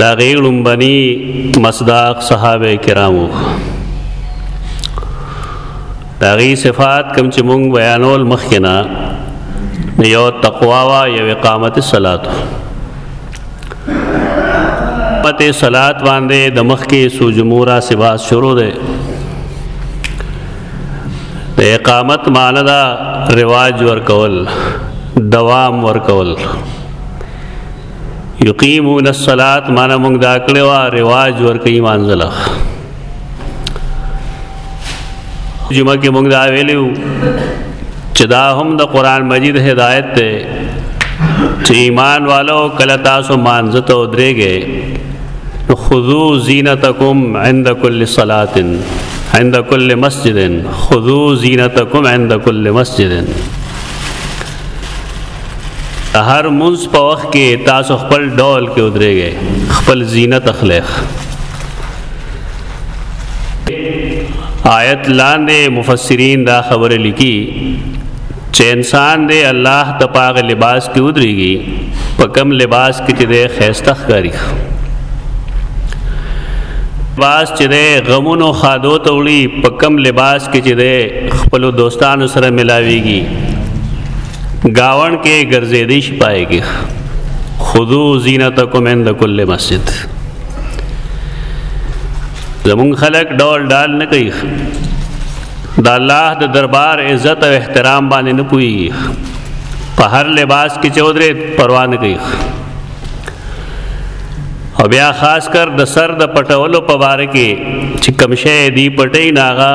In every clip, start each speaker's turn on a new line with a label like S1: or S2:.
S1: دا غیر لومبني مصداق صحابه کرامو دا غي صفات کم چې مونږ بیانول مخکنا یو تقوا وا یو اقامت الصلات اقامت الصلات باندې د مخ کې سو جمهورا سبا شروع ده د اقامت معنی دا رواج ورکول دوام ورکول یقیمون الصلات معنی موږ دا کړو رواج ور کوي مانځله جمعه کې موږ دا ویلو چې دا هم د قران مجید هدایت ته چې ایمان والو کله تاسو مانځ ته ودرېږئ خذو زینتکم عند کل صلات عند کل مسجد خذو زینتکم عند کل مسجد هر منځ په وخت کې تاسو خپل ډول کې ودرېږئ خپل زینت اخلئ آیت لاندې مفسرین دا خبره لیکي چې انسان دې الله د پاغه لباس کې ودرېږي په کم لباس کې چې دې خيسته ښکاری لباس چې دې غمونو خادو توړي په کم لباس کې چې دې خپل دوستانو سره ملاويږي گاون کې ګرځېدې شي پای کې خذو زینتکم عند کل مسجد زمون خلق ډول ډال نه کوي د الله د دربار عزت او احترام باندې نه پوي په هر لباس کې چودري پروا نه کوي او بیا خاص کر د سر د پټولو په باره کې چې کمشه دی پټې ناغا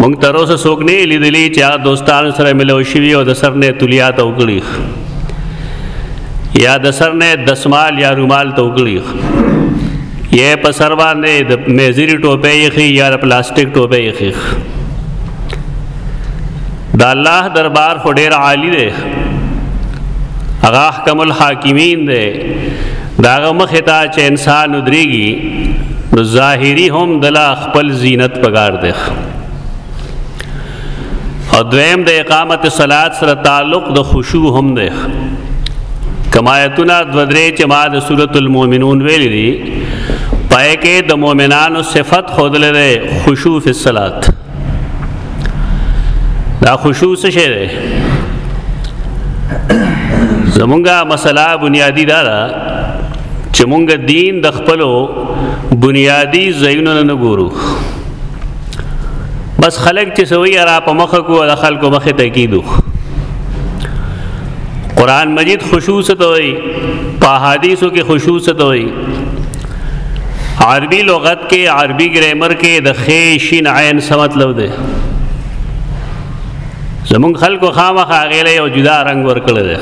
S1: مونږ تر اوسه څوک نه لیدلی چې هغه دوستان سره ملو شوي او د سر نه تلیا ته وکړي یا د سر نه دسمال یا رومال ته وکړي یې په سر باندې د میزری ټوپې یې یا د پلاستیک ټوپې یې د الله دربار خو ډیر عالی دی هغه احکم الحاکمین دی داغه مخ ته چې انسان ودرېږي نو ظاهری هم د لا خپل زینت پګار دی او دویم د اقامت صلات سره تعلق د خشوع هم دی کمایتونه د درې چې ما د سورۃ المؤمنون ویلې دي پای کې د مؤمنانو صفت خود لري خشوع فی الصلات دا خشوع څه شی دی زمونږه مسله بنیادی دا ده چې مونږ دین د خپلو بنیادی زینو نه ګورو بس خلک چې سوي را په مخ کو د خلکو مخه تکیدو قران مجید خشوع ستوي په حدیثو کې خشوع ستوي عربي لغت کې عربي ګرامر کې د خې شین عین څه مطلب دی زمونږ خلکو خامخا هغې له یو جدا رنګ ورکړی دی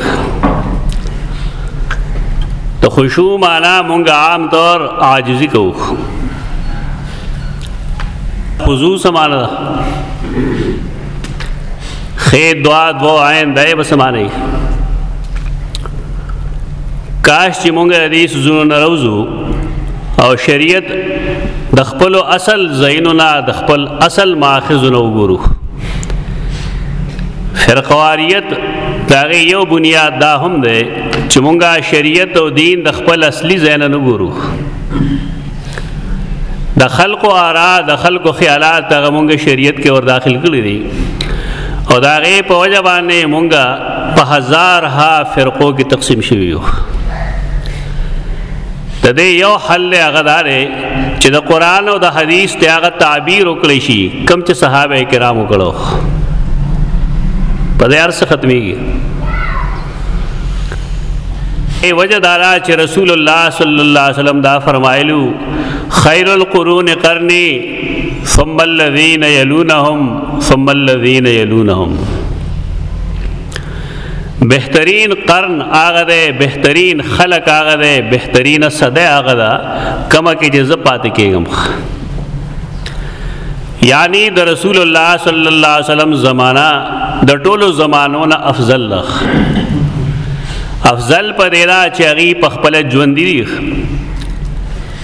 S1: د خشوع معنا مونږ عام طور عاجزي کوو خضوع څه معنا ده خې دعا دو آئنده یې بسمانه کاش چې مونږ دې سوزونو نه روزو او شریعت د خپل اصل زینونه د خپل اصل ماخذونه وګورو فرقواریت داغه یو بنیاد دا هم دی چې مونږه شریعت او دین د خپل اصلي زینونه وګورو د خلکو آرا د خلکو خیالات د غمونږ شریعت کې ور داخل کړی دي او دا غي په وجه باندې مونږه په هزار ها فرقو کې تقسیم شوی یو د دې یو حل هغه دار چې د قران او د حدیث ته هغه تعبیر وکړي شي کم چې صحابه کرام وکړو په دې ارسه ختميږي ای وجه دارا چې رسول الله صلی الله علیه وسلم دا فرمایلو خیر القرون قرنی ثم الذين يلونهم ثم الذين يلونهم بهترین قرن هغه ده بهترین خلق هغه ده بهترین صده هغه ده کما کې جزب پاتې کېږم یعنی د رسول الله صلی الله علیه وسلم زمانہ د ټولو زمانو نه افضل لخ افضل په دې را چې هغه په خپل ژوند دی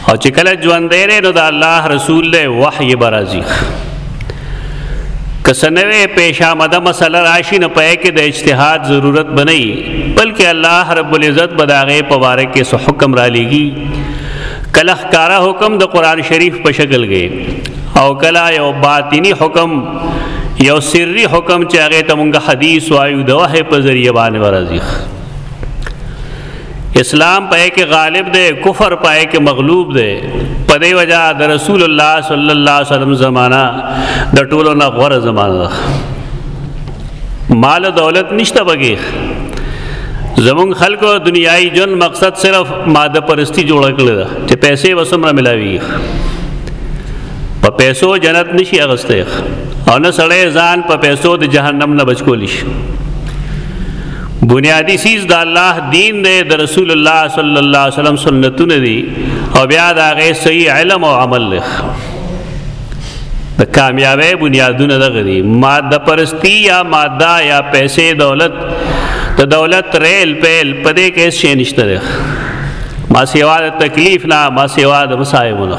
S1: او چې کله ژوند دی نو د الله رسول له وحی برازي کسنوي پېښامده مسله راشي نه پې کې د اجتهاد ضرورت بنئ بلکې الله رب العزت بداغه په واره کې سو حکم را لېږي کله ښکارا حکم د قران شریف په شکل کې او کلا یو باطینی حکم یو سری حکم چې هغه ته مونږه حدیث وایو د وحی په ذریعہ باندې ورځي اسلام پای کې غالب دی کفر پای کې مغلوب دی په دې وجہ د رسول الله صلی الله علیه وسلم زمانہ د ټولو نه غوړه زمانہ مال او دولت نشته بګیخ زمون خلکو دنیایي جون مقصد صرف ماده پرستی جوړ کړل دا چې پیسې وسمره ملاوي په پیسو جنت نشي اغسته او نه سړی ځان په پیسو د جهنم نه بچ کولی شي بنیادی سیز د الله دین دی د رسول الله صلی الله علیه وسلم سنتونه دي او بیا د هغه صحیح علم او عمل لخ د کامیابی بنیادونه دغه دي ماده پرستی یا ماده یا پیسې دولت د دولت ریل پیل پدې کې شي نشته ده ما سیوا د تکلیف نه ما سیوا د مصائبو نه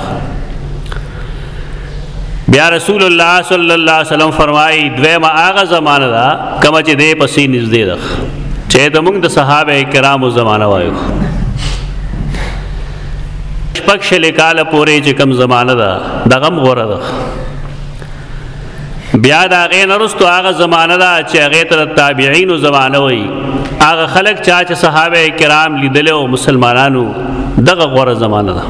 S1: بیا رسول الله صلی الله علیه وسلم فرمایي دویمه هغه زمانہ ده کوم چې دې پسې نږدې ده چې د موږ د صحابه کرامو زمانہ وایو شپږ شلې کاله پورې چې کم زمانه ده دغه هم غوره ده بیا د هغې نه وروسته هغه زمانه ده چې هغې ته د تابعینو زمانه وایي هغه خلک چا چې صحابه کرام لیدلی او مسلمانانو دغه غوره زمانه ده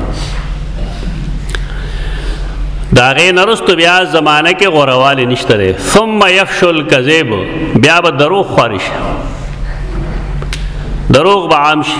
S1: د هغې نه وروسته بیا زمانه کې غورهوالی نشته دی ثم یفشو الکذب بیا به دروغ خواري شي دروغ به عام شي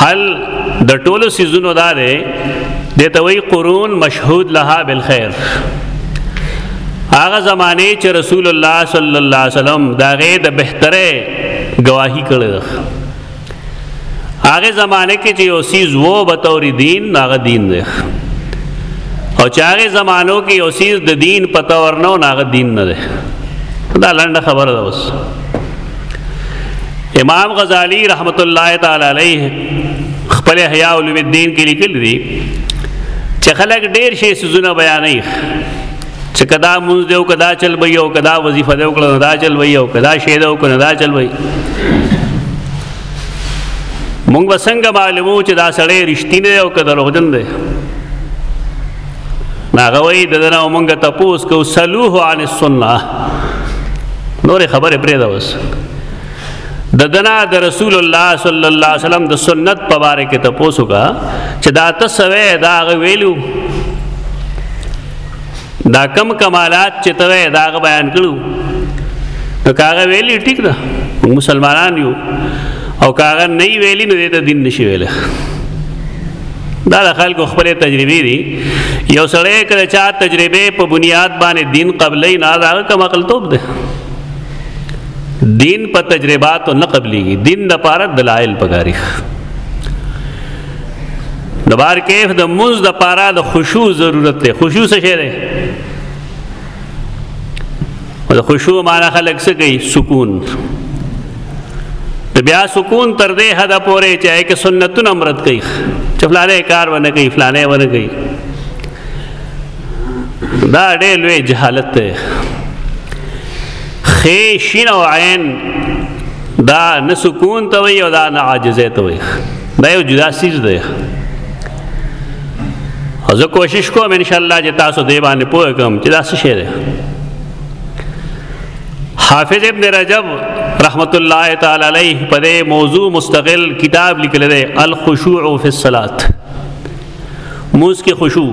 S1: حل د ټولو سيزونو دا دی د توي قرون مشهود لها بالخير هغه زمانه چې رسول الله صلی الله علیه وسلم دا غي د بهتره گواہی کړل هغه زمانه کې چې یو سیز وو به تور دین هغه دین دی او چې هغه زمانو کې یو سیز د دین پتا ورنو هغه دین نه دی دا لنډه خبره ده اوس امام غزالی رحمت الله تعالی علیه خپل احیاء علوم الدین کې لیکل دي چې خلک ډیر شي سزونه بیانې چې کدا مونږ دیو کدا چل وي او کدا وظیفه دیو کړه دا چل وي او کدا شی دیو کړه دا چل وي مونږ وسنګ معلومو چې دا سړی رښتینه او کدا روغجن دی هغه وایي د دنا مونږ ته پوس کو سلوه عن السنه نور خبره پرې دا وس د دنا د رسول الله صلی الله علیه وسلم د سنت په باره کې ته پوسو کا چې دا تسوي دا ویلو دا کم کمالات چې ته دا بیان کړو نو کاغه ویلی ټیک ده مسلمانان یو او کاغه نه ویلی نو د دین نشي ویلی دا د خلکو خپل تجربې دي یو سړی کړه چا تجربه په بنیاد باندې دین قبلې نه دا کوم عقل توپ ده دین په تجربات نه قبليږي دین د پاره دلایل پګاری د بار کیف د منز د پاره د خشوع ضرورت ته خشوع څه شی دی او د خشوع معنی خلک څه کوي سکون ته بیا سکون تر دې حد پورې چې کې سنتونه امرت کوي چې فلانه کار ونه کوي فلانه ونه کوي دا ډېر لوی جهالت دی خې شین او عین دا نه سکون ته وي او دا نه عاجزه ته وي دا یو جدا سیز دی او زه کوشش کوم ان شاء الله چې تاسو دې باندې پوه کوم چې دا څه شی دی حافظ ابن رجب رحمت الله تعالی علیه په دې موضوع مستقل کتاب لیکل دی الخشوع فی الصلاه موس کې خشوع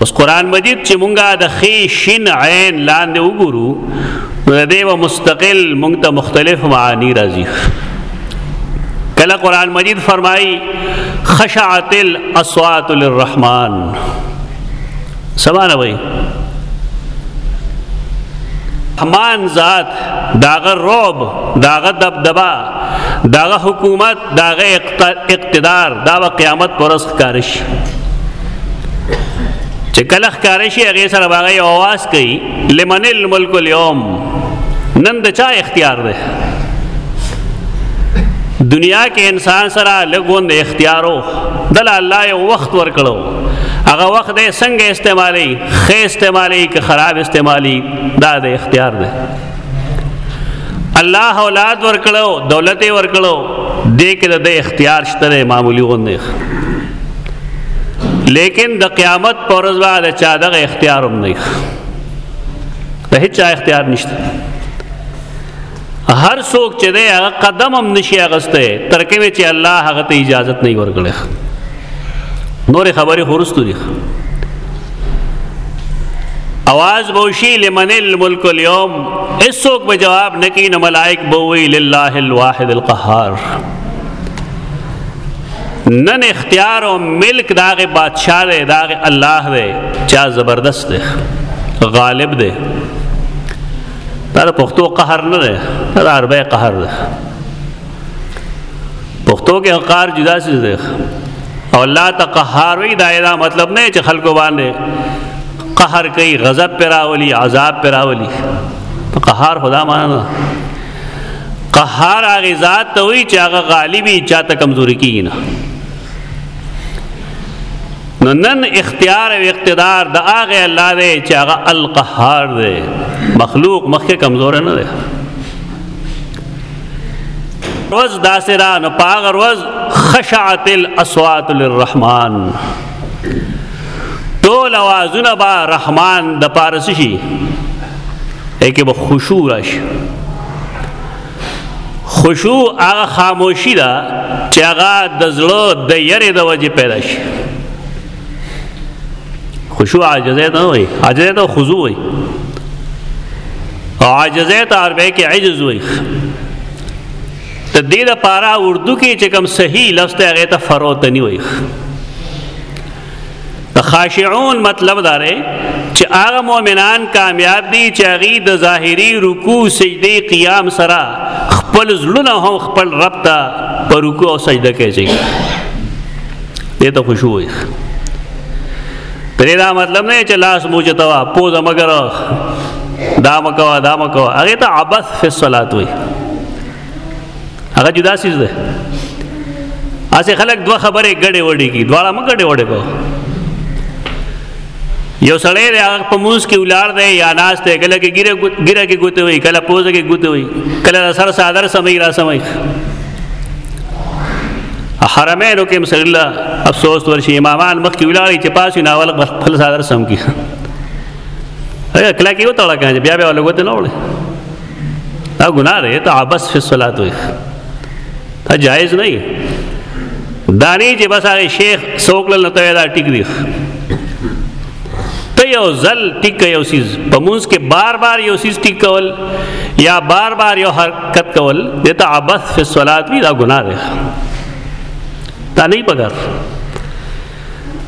S1: اوس قران مجید چې مونږه د خې شین عین لاندې وګورو نو دې و مستقل مونږ ته مختلف معانی راځي کله قران مجید فرمایي خشعت الاصوات للرحمن سمانه وای امان ذات داغه روب داغه دبدبا داغه حکومت داغه اقتدار دا به قیامت پر ورځ ښکاره شي چې کله ښکاره شي هغې سره به هغه یو اواز کوي لمن الملک اليوم نن د چا اختیار دی دنیا کې انسان سره لګوند اختیارو دل الله یو وخت ورکړو هغه وخت دې څنګه استعمالي خې استعمالي که خراب استعمالي دا د اختیار دی الله اولاد ورکړو دولت ورکړو دې کې د اختیار شته معمولی غوندې لیکن د قیامت پر ورځ باندې چا دغه اختیار هم نه د هیڅ اختیار نشته هر څوک چې دی هغه قدم هم نشي اغسته ترکه چې الله هغه ته اجازه نه ورکړي نور خبرې خورستو دي اواز بوشي لمن الملك اليوم اسوک به جواب نکي نو ملائک بووي لله الواحد القهار نن اختیار او ملک داغه بادشاہ دی داغه الله دی چا زبردست دی غالب دی دا پښتو قهر نه دی دا عربی قهر دی پښتو کې قهار جدا څه دی او الله ته قهار وی دا دا مطلب نه چې خلکو باندې قهر کوي غضب پراولي عذاب پراولي قهار خدا معنا نه قهار هغه ذات ته وی چې هغه غالبي چاته کمزوري کیږي نه نو نن اختیار او اقتدار د هغه الله دی چې هغه القهار دی مخلوق مخکې کمزور نه دی روز داسران پاغ روز خشعت الاصوات للرحمن ټول اوازونه با رحمان د پارس شي اکه به خشوع راشي خشوع هغه خاموشي ده چې هغه د زړه د یری د وجه پیدا شي خشوع عاجزه ته وای عاجزه ته خضوع وای او عاجزه ته عربی کې عجز وای ته دې د پارا اردو کې چې کوم صحیح لفظ ته هغه ته فروتنی وای خاشعون مطلب داره چې هغه مؤمنان کامیاب دي چې هغه د ظاهری رکوع سجدي قیام سره خپل زړونه هم خپل رب ته پر رکوع او سجده کوي دې ته خوشو وي پرې دا مطلب نه چې لاس مو چتوا پوز مگر دا مکوا دا مکوا هغه ته عبث فی الصلات وي هغه جدا سیز ده اسه خلک دوه خبره ګډه وډي کی دواړه مګډه وډي کو یو سړی دی هغه په مونږ کې ولار دی یا ناس دی کله کې ګیره ګیره کې ګوته وي کله پوزه کې ګوته وي کله سر صادر سمې را سمې حرمینو کې صلی الله افسوس ورشي امامان مخ کې ولاري چې پاسې ناول خپل صادر سم کی اے کله کې وته لګا بیا بیا لګوت نه وړي دا ګناه ده ته عبس فی الصلات وي دا جایز نه دا نه چې بس هغه شیخ سوکل نه ته دا ټیک دی ته یو زل ټیک یو سیز په مونږ کې بار بار یو سیز ټیک کول یا بار بار یو حرکت کول دته عبث فی الصلات وی دا ګناه ده تا نه پګر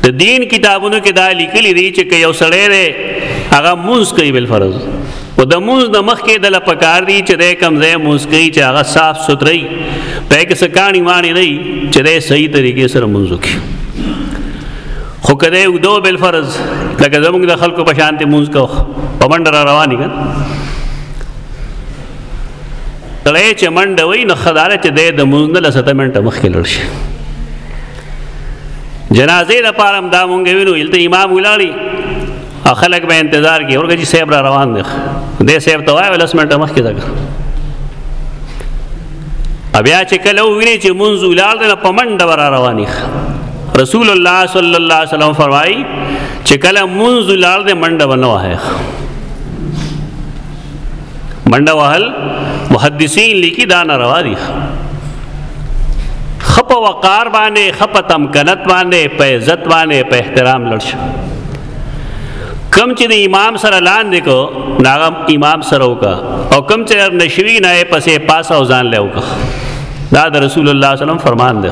S1: د دین کتابونو کې دا لیکلي دي چې که یو سړی دی هغه مونږ کوي بل فرض او د مونږ د مخ کې د لپکار دي چې د کم ځای مونږ کوي چې هغه صاف سوتري په کې سکانی وانی نه چې د صحیح طریقې سره مونږ کوي خو کله یو دو بل فرض لکه زمونږ د خلکو په شانته مونږ کو په منډه را رواني کړه تړې چې منډه وای نو خدای چې د مونږ نه لسته منټه مخکې لړ شي جنازې د پاره هم دا مونږ وینو یلته امام ولاړی او خلک به انتظار کوي ورګه چې صاحب را روان دی دې صاحب ته وایو لس منټه مخکې ځګر بیا چې کله ویني چې مونږ ولار د پمنډ ور رواني رسول الله صلی الله علیه وسلم فرمایي چې کله مونږ ولار د منډه ونه واه منډه وهل محدثین لیکي دا ناروا دي خپ وقار باندې خپ تمکنت باندې په عزت باندې په احترام لړش کم چې د امام سره لاندې کو ناغم امام سره وکا او کم چې نشوی نه پسې پاس او ځان له وکا دا د رسول الله صلی الله علیه وسلم فرمان دی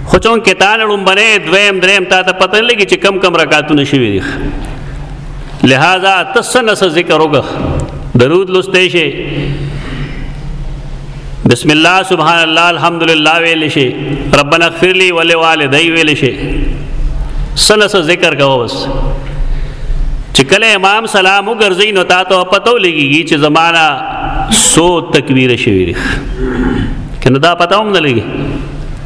S1: خو چون کې تعالی لومبنه دویم دریم تا ته پته لګي چې کم کم رکعاتونه شوي دي لہذا تسنس ذکر وګخ درود لسته شي بسم الله سبحان الله الحمد لله ویل شي ربنا اغفر لي ولوالدي ویل شي سنس ذکر کوو بس چې کله امام سلام وګرځي نو تا ته پته لګيږي چې زمانہ سو تکبیر شوی کنه دا پته هم نه لګي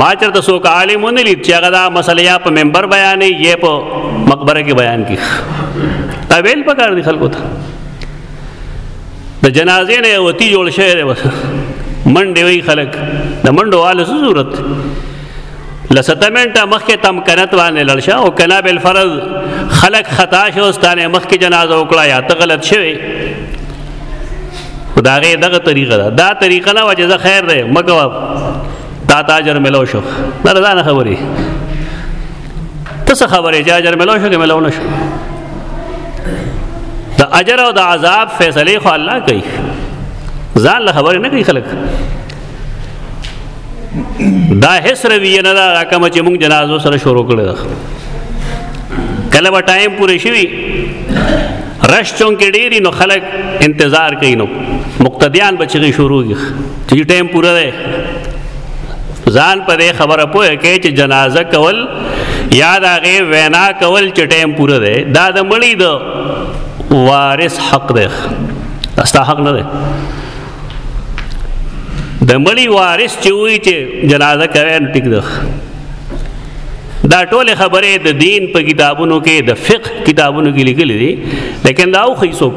S1: ما چرته سو کا عالم ونه لید چې هغه دا مسله یا په منبر بیانې یې په مقبره کې بیان کی دا ویل پکار دي خلکو ته د جنازې نه وتی جوړ شوی دی بس منډې وی خلک د منډو والو ضرورت لسټمنټه مخکې تم کنت باندې لړشه او کنا بل فرض خلق خطا شو ستانه مخکې جنازه وکړه یا ته غلط شوی خو دا غي دغه طریقه ده دا طریقه نه وجزه خیر ده مګو تا تاجر ملو شو دا دا نه خبري تاسو خبرې چې اجر ملو شو کې ملو نشو د اجر او د عذاب فیصله خو الله کوي ځان له خبرې نه کوي خلک دا هیڅ رویه نه دا کوم چې موږ جنازو سره شروع کړی دا کله به ټایم پوره شي رش چون کې ډېری نو خلک انتظار کوي نو مقتدیان بچی شروع کی چې ټایم پوره ده ځان په دې خبره پوهه کې چې جنازه کول یا دا غي وینا کول چې ټایم پوره ده دا د مړی د وارث حق ده استا حق نه ده د مړی وارث چې وی چې جنازه کوي نو ټیک ده دا ټول خبرې د دین په کتابونو کې د فقه کتابونو کې لیکل دي لیکن دا خو هیڅوک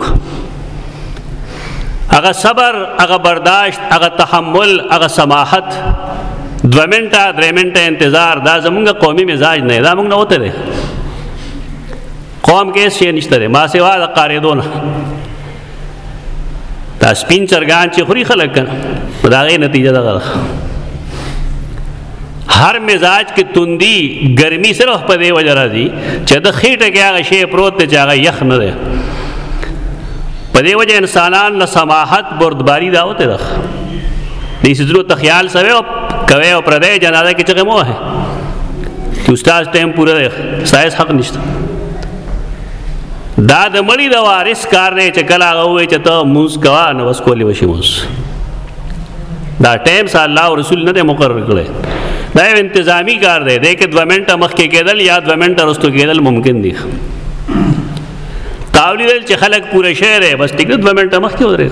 S1: هغه صبر هغه برداشت هغه تحمل هغه سماحت دو منټه درې منټه انتظار دا زمونږ قومي مزاج نه دا موږ نه وته دي قوم کې شي نشته ما سیوا د قاریدونه دا سپین چرګان چې خوري خلک کنه دا غي نتیجه ده هر مزاج کې توندي ګرمي صرف په دی وجه راځي چې د خېټه کې هغه شی پروت دی چې هغه یخ نه دی په دی وجه انسانان له سماحت بردباری دا وته ده دې سزرو ته خیال سوي او کوي او پر دې جنازه کې چې مو ہے استاد ټیم پوره دی سایز حق نشته دا د مړی د وارث کار نه چې کله هغه وې چې ته موس کوا نو وس کولی وشي موس دا ټیم سره الله او رسول نه مقرر کړي دا یو انتظامی کار دی دغه 2 منټه مخکې کېدل یا 2 منټه وروسته کېدل ممکن دي تاولی دل چې خلک پوره شهر ہے بس ټیک 2 منټه مخکې ودرې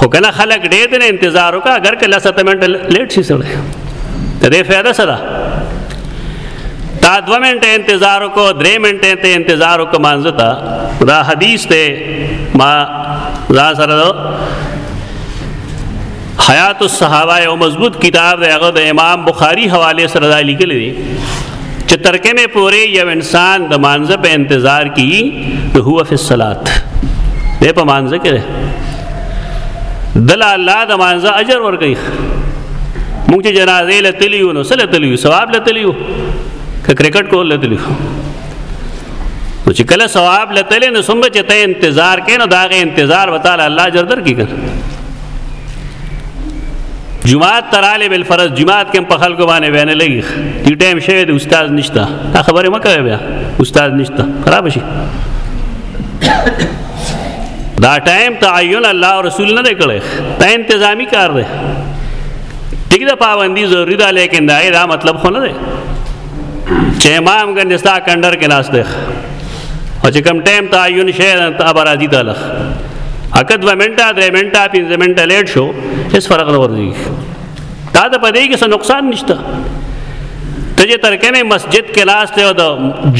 S1: خو کله خلک ډېر دن انتظار وکړه اگر کله 7 منټه لیټ شي سره ته دې فائدہ سره تا دو منټه انتظار وکړو درې منټه ته انتظار وکړو مانځه ته دا حدیث ته ما ځان سره حیات الصحابه یو مضبوط کتاب دی هغه د امام بخاری حواله سره دا لیکل دي چې ترکنه پورې یو انسان د مانځه په انتظار کی نو هو فی الصلات دی په مانځه کې دل الله د مانځه اجر ورکړي موږ چې جنازې لتلیو نو سره تلیو ثواب لتلیو که کرکټ کول لتلیو نو چې کله ثواب لتلې نو څومره چې ته انتظار کې نو داغه انتظار وتعالى الله اجر در کی کړ جمعات تراله بل فرض جمعات کې په خلکو باندې وینه لګي دې ټایم شوی د استاد نشته دا خبره مکه بیا استاد نشته خراب شي دا ټایم تعین الله او رسول نه کړي دا انتظامی کار دی ټیک دا پابندی ضروری ده لیکن دا دا مطلب خو نه دی چې امام ګنې ستا کندر کې ناس دی او چې کم ټایم تعین شي ته ابر دي تعالی اکد و منټه درې منټه پنځه منټه لیټ شو هیڅ فرق نه ورځي دا د پدې کې څه نقصان نشته ته چې ترکنه مسجد کې لاس ته او د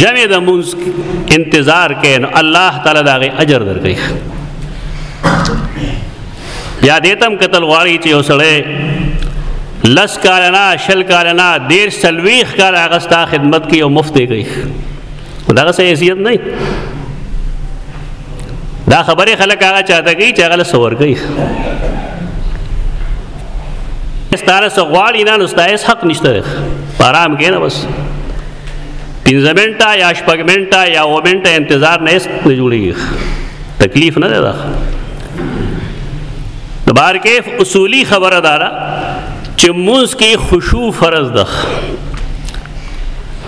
S1: جمع د منز انتظار کین الله تعالی دا غي اجر درکړي یا دې تم قتل غواړي چې اوسړې لس کالنا شل کالنا دیر سلويخ کال هغه ستا خدمت کوي او مفت کوي دغه څه حیثیت نه دا خبره خلک هغه چاته کوي چې هغه سور کوي ستاره سغواړي نه نو ستایس حق نشته آرام کې نه بس پنځه منټه یا شپږ منټه یا و منټه انتظار نه نه جوړیږي تکلیف نه ده د بار کیف اصولی خبره دارا چې مونږ کې خشوع فرض ده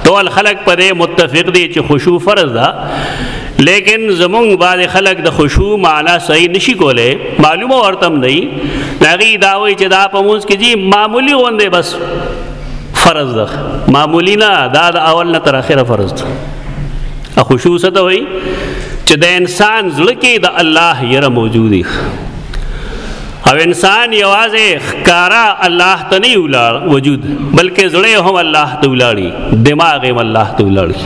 S1: ټول خلق په دې متفق دي چې خشوع فرض ده لیکن زمونږ بعد خلق د خشوع معنا صحیح نشي کوله معلومه ورته نه دی هغه دا وایي چې دا په مونږ کې جی معمولی غونډه بس فرض ده معمولی نه دا د اول نه تر اخره فرض ده خشوع څه ته وایي چې د انسان زړه کې د الله یره موجود دی او انسان یوازې ښکارا الله ته نه ولاړ وجود بلکې زړه هم الله ته ولاړی دماغ هم الله ته ولاړی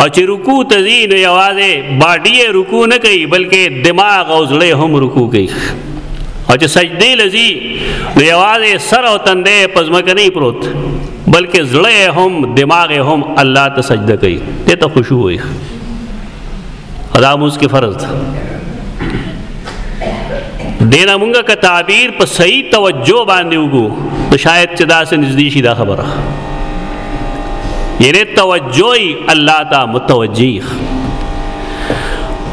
S1: او چې رکوع ته ځي نو یوازې باډي رکوع نه کوي بلکې دماغ او زړه هم رکوع کوي او چې سجدې لذي نو یوازې سر او تندې پزمکنه پروت بلکې زړه یې هم دماغ یې هم الله ته سجده کوي دې ته خشوع وایي دا موږ کې فرض ده دینا مونږه که تعبیر په صحیح توجه باندې وګو نو شاید چې دا سه نږدې شي دا خبره یعنی توجهي الله ته متوجي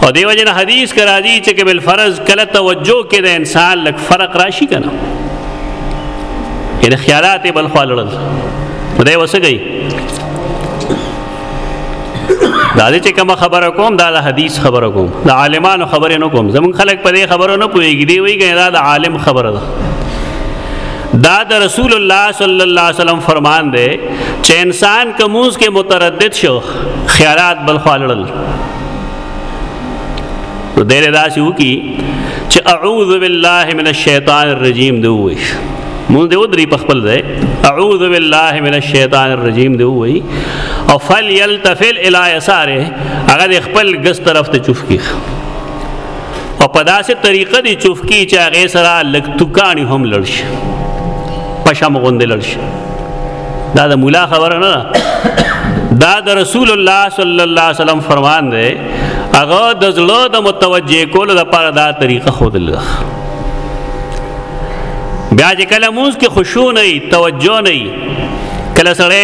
S1: او دیو جن حدیث کرا دی چې بل فرض کله توجه کې د انسان لک فرق راشي کنه یعنی خیالات یې بل خوا لړل دی وسګي دا دې چې کوم خبره کوم دا د حدیث خبره کوم د عالمانو خبره نه کوم زمون خلک په دې خبره نه پوهیږي دی وی دا د عالم خبره ده دا د رسول الله صلی الله علیه وسلم فرمان دی چې انسان کومز کې متردد شو خیالات بل خالړل نو دې له داسې وکی چې اعوذ بالله من الشیطان الرجیم دی وای مونږ دې ودري په خپل ځای اعوذ بالله من الشیطان الرجیم دی وای او فل یلتفل الی یساره هغه خپل ګس طرف ته چوف کی او په داسې طریقه دی چوف کی چې هغه سره لګ توکانی هم لړش پښه مغوند لړش دا د مولا خبره نه دا د رسول الله صلی الله علیه وسلم فرمان دی هغه د زړه د متوجه کولو لپاره دا طریقه خود لغه بیا چې کله موږ کې خشوع نه توجه نه کله سره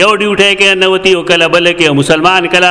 S1: یو ډیوټه کې نه وتی او کله بل کې مسلمان کله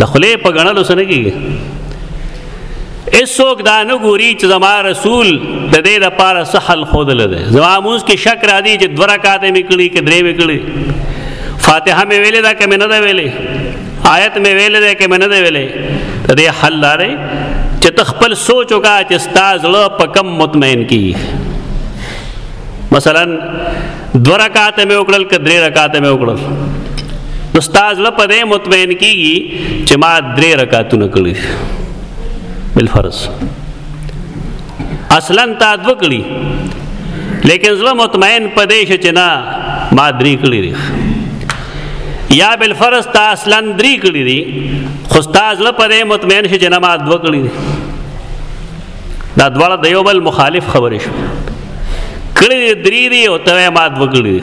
S1: د خلې په غنلو سره کیږي ایسوک دا نه ګوري چې زما رسول د دې لپاره سحل خود لده زما موږ کې شک را دي چې دوه رکعات مې کړي کې درې مې کړي فاتحه مې ویلې دا کې مې نه ده ویلې آیت مې ویلې دا کې مې نه ده ویلې د دې حل لاره چې تخپل سوچ وکا چې استاد له پکم مطمئن کی مثلا دو رکعات مې وکړل که درې رکعات مې وکړل نو ستا زړه په دې مطمئن کیږي چې ما درې رکعاتونه کړي بالفرض اصلا تا دو کړي لیکن زړه مطمئن په دې شي چې نه ما درې کړي دي یا بالفرض تا اصلا درې کړي دي خو ستا زړه په دې مطمئن شي چې نه ما دو کړي دي دا دواړه د یو بل مخالف خبرې شو کړي دي درې دي او ته ما دوه کړي دي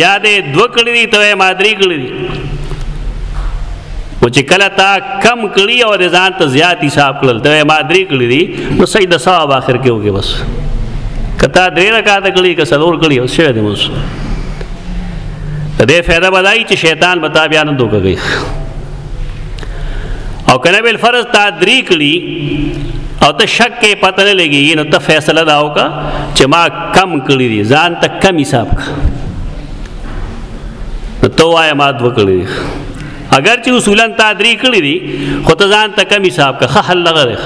S1: یا دې دوه کړي دي ته ما درې کړي دي او چې کله تا کم کړي او ځان ته زیات حساب کړل ته ما درې کړي دي نو صحیح د ثواب اخر کې وګي بس کته درې رکعات کړي که څلور کړي او شه دې مو د دې فائدہ بدای چې شیطان بتا بیا نه دوکږي او کنه بل فرض تعدری کړي او ته شک کې پته نه لګي نو ته فیصله دا وکا چې ما کم کړی دي ځان ته کم حساب کا ته وای ما دو کړی اگر چې اصولا تعدری کړی دي خو ته ځان ته کم حساب کا حل لغره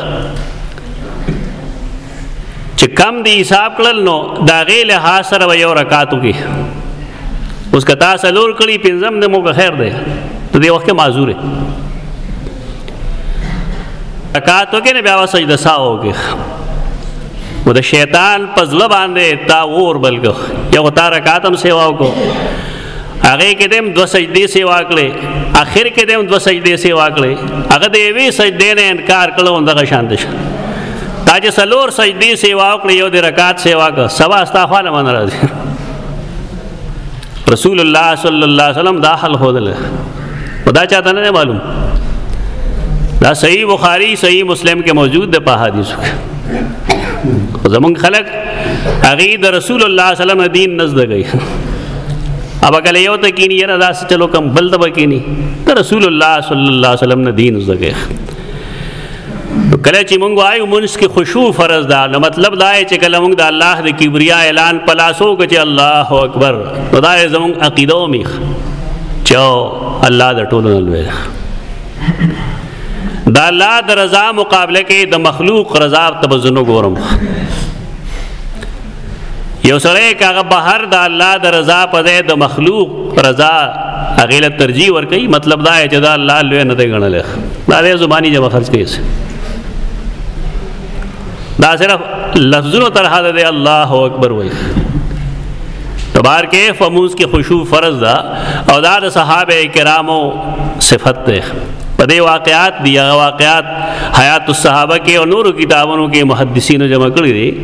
S1: چې کم دی حساب کړل نو دا غي له سره یو رکعاتو کې اوس که تاسو لور کړی پنځم د مو خیر دی ته دی وخت معذور یې رکعات وکې نه بیا سجده ساو کې و د شیطان په ځله باندې تا ور بلګو یو تا رکعات هم سیوا وکړو هغه کې دیم دو سجدي سیوا کړې اخر کې دیم دو سجدي سیوا کړې هغه د وی سجدې نه انکار کړو اندغه شانت شه تاج سلور سجدي سیوا کړې یو د رکعات سیوا کړ سبا استغفار من راځي رسول الله صلی الله علیه وسلم دا حل خودل خدا چاته نه معلوم دا صحیح بخاری صحیح مسلم کې موجود ده په حدیث کې زمون خلق اغي د رسول الله صلی الله علیه وسلم دین نزد گئی اب اگر یو ته کینی یره دا چلو کم بل ته کینی ته رسول الله صلی الله علیه وسلم نه دین زده کله چې مونږ وایو مونږ کې خشوع فرض ده نو مطلب دا دی چې کله مونږ د الله د کبریا اعلان پلاسو کې چې الله اکبر نو دا زموږ عقیده او میخ چې الله د ټولو نه لوی ده دا الله د رضا مقابله کې د مخلوق رضا ته بزنو ګورم یو سړی کاغه بهر د الله د رضا په ځای د مخلوق رضا هغه له ترجیح ور کوي مطلب دا چې دا الله لوی نه دی غنل دا له زبانی جمع خرج کوي دا صرف لفظونو تر حد دی الله اکبر وایي تبار کې فموز کې خشوع فرض ده او دا د صحابه کرامو صفت ده په دې واقعات دی هغه واقعات حیات الصحابه کې او نورو کتابونو کې محدثینو جمع کړی دي